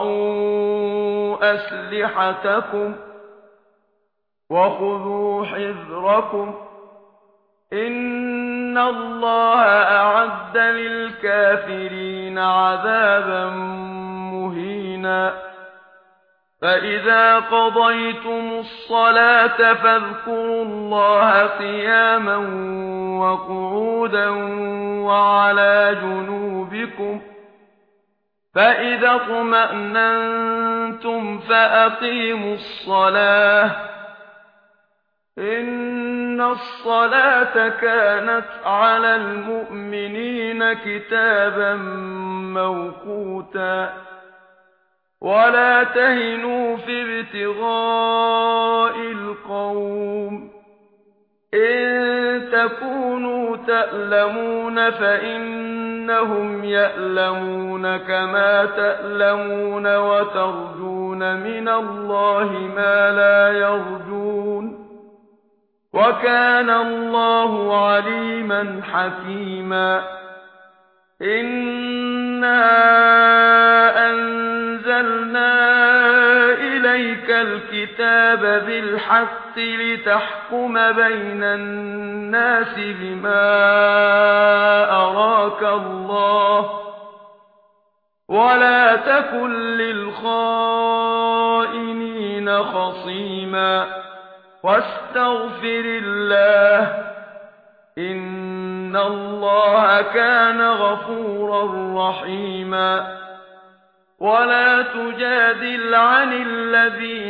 وَأَوْفُوا أَسْلِحَتَكُمْ وَخُذُوا حِذْرَكُمْ إِنَّ اللَّهَ أَعَدَّ لِلْكَافِرِينَ عَذَابًا مُهِينًا فَإِذَا قَضَيْتُمُ الصَّلَاةَ فَاذْكُرُوا اللَّهَ قِيَامًا وَقُعُودًا وَعَلَى جُنُوبِكُمْ فَإِذَا طمأننتم فَأَقِيمُوا الصَّلَاةَ إِنَّ الصَّلَاةَ كَانَتْ عَلَى الْمُؤْمِنِينَ كِتَابًا مَّوْقُوتًا وَلَا تَهِنُوا فِي ابْتِغَاءِ الْقَوْمِ إِن تكونوا تألمون فإنهم يألمون كما تألمون وترجون من الله ما لا يرجون وكان الله عليما حكيما إِنَّا الْكِتَابَ بِالْحَقِّ لِتَحْكُمَ بَيْنَ النَّاسِ بِمَا أَرَاكَ اللَّهُ وَلَا تَكُن لِّلْخَائِنِينَ خَصِيمًا وَاسْتَغْفِرِ اللَّهَ إِنَّ اللَّهَ كَانَ غَفُورًا رَّحِيمًا وَلَا تُجَادِلْ عَنِ الَّذِينَ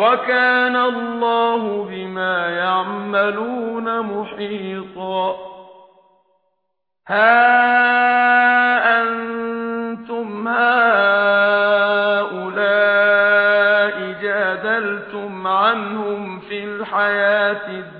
وَكَانَ اللَّهُ بِمَا يَعْمَلُونَ مُحِيطًا هَا أَنْتُمْ هَؤُلَاءِ جَادَلْتُمْ عَنْهُمْ فِي الْحَيَاةِ الدُّنْيَا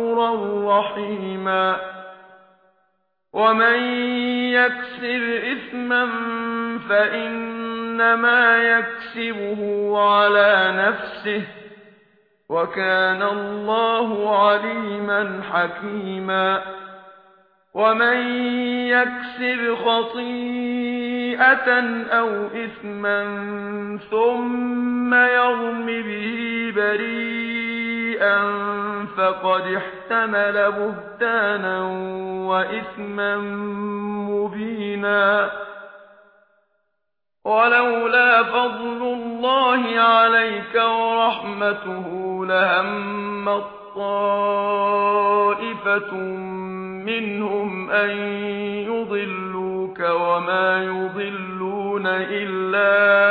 رحيما ومن يكسر إثما فإنما يكسبه على نفسه وكان الله عليما حكيما ومن يكسب خطيئة أو إثما ثم يرم به بريئا فقد احتمل بهتانا وإثما مبينا ولولا فضل الله عليك ورحمته لهم الطائفة منهم أن يضلوك وما يضلون إلا أنت